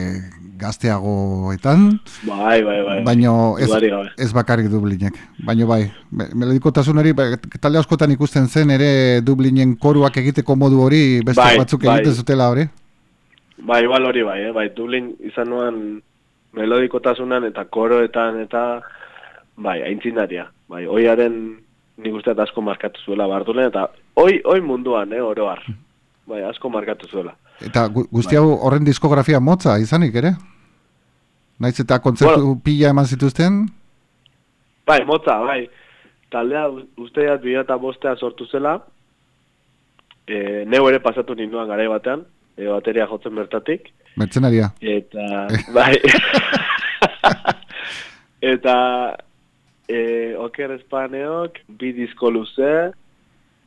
gazteagoetan, Bai, bai, bai. baino ez, ez bakarrik Dublinek. Baino bai, me- melodikotasun hori, ba, talde askotan ikusten zen ere Dublinen koruak egiteko modu hori beste Bai, batzuk bai. egiten zutela hori. Bai, igual hori bai, eh? bai, Dublin izan nuan melodikotasunan eta koroetan eta bai, aintzindaria. Bai, oiaren nik uste asko markatu zuela bardulen eta oi, oi munduan, eh, oro har. Bai, asko markatu zuela. Eta gu- guzti hau horren diskografia motza izanik ere? Naiz eta kontzertu Bueno. pila eman zituzten? Bai, motza, bai. Taldea u- usteat bila eta bostea sortu zela. E, neu ere pasatu ninduan garai batean, e, bateria jotzen bertatik. Mertzenaria. Eta, bai. eta, e, oker espaneok, bi disko luze,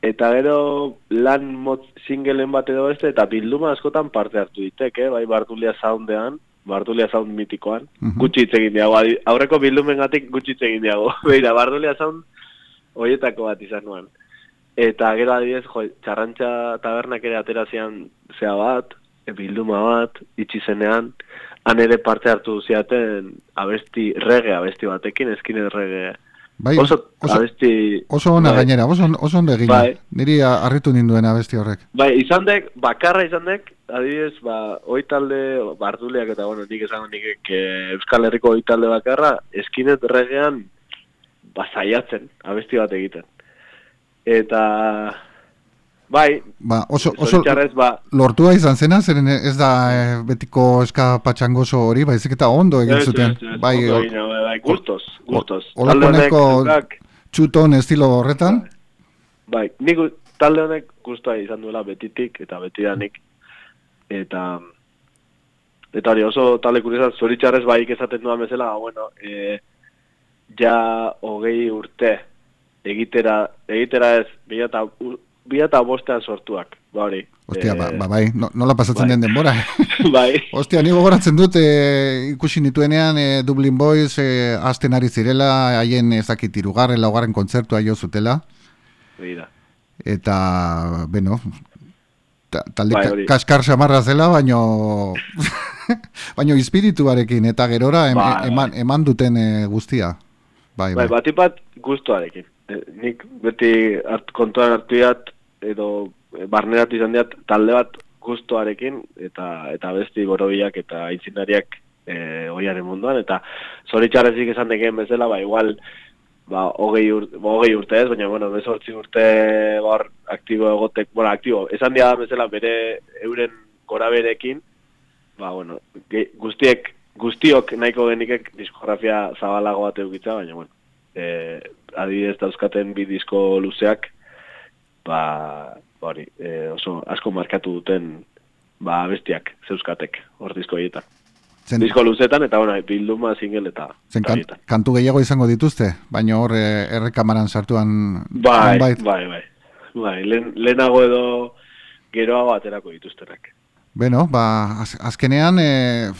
eta gero lan motz singelen bat edo beste, eta bilduma askotan parte hartu ditek, eh? bai Bardulia Soundean, Bardulia Sound mitikoan, Mhm. gutxi hitz egin diago, aurreko bildumengatik gutxi hitz egin diago, beira, Bardulia Sound hoietako bat izan nuen. Eta gero adibidez, jo, txarrantxa tabernak ere atera zian zea bat, bilduma bat, itxi zenean, han ere parte hartu ziaten abesti, rege abesti batekin, eskine rege. Bai, oso, oso, abesti... oso ona bai. gainera, oso, oso ondo egina. Bai. Niri harritu ninduen abesti horrek. Bai, izan dek, bakarra izan dek, adibidez, ba, oi talde, barduleak eta, bueno, nik esango nik eh, Euskal Herriko oi talde bakarra, eskinet regean, ba, zaiatzen, abesti bat egiten. Eta, bai, Ba, oso, oso ba, lortua izan zena, zeren ez da eh, betiko eskapatxangoso hori, baizik eta ondo egin zuten. ez, ez, Bai, ondo egin, bai, bai, gustos, gustos. Talde honek txuton estilo horretan. Bai, nik talde honek guztua izan duela betitik eta betidanik. Eta eta hori oso talde kuriosa, zoritxarrez baik esaten duan bezala, bueno, e, ja hogei urte egitera, egitera ez, bila eta, bila eta bostean sortuak, ba hori. Ostia, E, ba, ba, bai, no- nola pasatzen bai. den denbora. bai, Ostia, ni gogoratzen dut e, ikusi nituenean e, Dublin Boys e, azten ari zirela, haien ezakit irugarren, laugarren kontzertua jo zutela, begira. eta, beno, ta, talde Bai, kaskar samarra zela, baino, baino espirituarekin, eta gerora em, bai. eman, eman duten e, guztia. Bai, Bai, bai. batik bat gustuarekin. Nik beti hart, kontuan hartu diat, edo barneratu izan diat, talde bat gustuarekin, eta eta besti borobiak eta aitzinariak e, oiaren munduan, eta zoritxarrezik esan dekeen bezala, ba, igual, ba, hogei, urte, ba, hogei urte ez, baina, bueno, bezortzi urte bar aktibo egotek, bueno, aktibo, esan dia bezala bere euren gora berekin, ba, bueno, ge, guztiek, guztiok nahiko genikek diskografia zabalago bat eukitza, baina, bueno, e, adibidez dauzkaten bi disko luzeak, ba, ba hori, e, oso asko markatu duten ba, bestiak zeuskatek, hor disko horietan. Zen, Disko luzetan eta bueno, bilduma single eta, zen kan, kantu gehiago izango dituzte, baina hor e, errekamaran sartuan Bai, nonbait. bai, bai. Bai, lehen, lehenago edo geroago aterako dituztenak. Beno, ba, az, azkenean, e,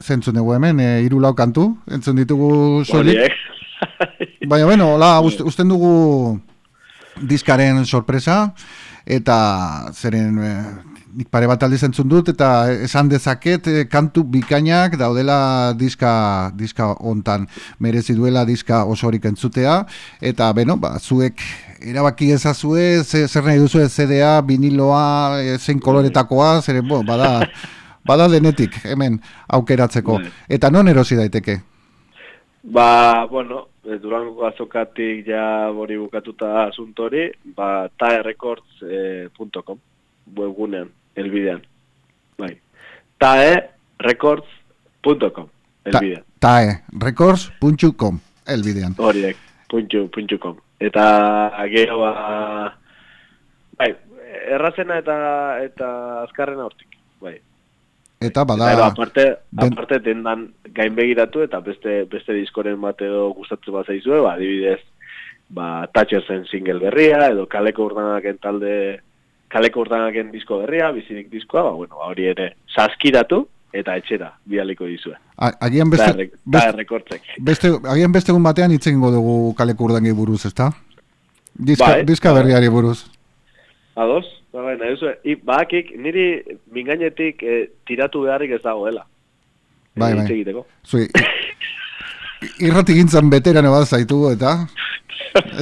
zentzun dugu hemen, e, hiru lau kantu, entzun ditugu soilik. Baina, bueno, la, uste, usten dugu diskaren sorpresa, eta zeren e, nik pare bat aldiz entzun dut, eta esan dezaket e, kantu bikainak daudela diska, diska hontan merezi duela diska osorik entzutea, eta beno, ba, zuek erabaki ezazue, ze, zer nahi duzu CDA, viniloa, e, zein koloretakoa, zeren, bo, bada, bada denetik, hemen, aukeratzeko. Bai. Eta non erosi daiteke? Ba, bueno, eh, Durango azokatik ja hori bukatuta asunto hori, ba, taerecords.com webgunean, elbidean. Bai. taerecords.com elbidean. tae, records.com, elbidean. Horiek, puntxu, puntxu.com. Eta gero ba, bai, errazena eta eta azkarrena hortik, bai. Eta bada, Eta aparte, den- aparte dendan gain begiratu eta beste beste diskoren bat edo gustatzen bat zaizue, ba, adibidez, ba, Thatchersen single berria, edo kaleko urdanaken talde, kaleko urdanaken disko berria, bizirik diskoa, ba, bueno, ba, hori ere, saskiratu eta etxera bialiko dizue. agian beste, erre- eta beste, errekortzek. beste, agian beste egun batean hitz egingo dugu kaleko urdangi buruz, ezta? Diska, Bai. diska berriari buruz. Ados? Ba, bai, nahi duzu, i, bakik, niri mingainetik eh, tiratu beharrik ez dagoela. Bai, Eh, bai. egiteko. Zui, irrati gintzan beterano bat zaitu, eta...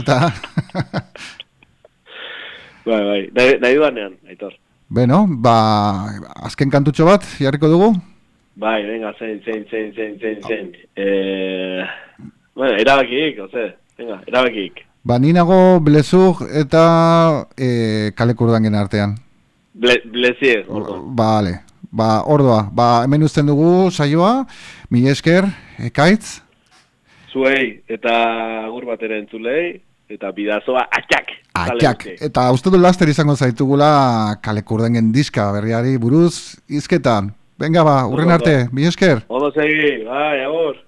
Eta, Bai, bai, nahi, nahi duanean, aitor. beno, ba, azken kantutxo bat, jarriko dugu? Bai, venga, zein, zein, zein, zein, zein, zein. Eh, bueno, erabakik, oze, venga, erabakik. Ba, ni nago blezug eta e, kaleko urdangen artean. Ble, bleziez, ordo. Bale, ba, ordoa, ba, hemen uzten dugu saioa, mi esker, ekaitz, Zuei, eta agur batera entzulei, eta bidazoa atxak. Atxak, eta uste du laster izango zaitugula kaleko urdangen diska berriari buruz, izketan. Venga ba, urren arte, mi esker. Ondo segi, bai, agur.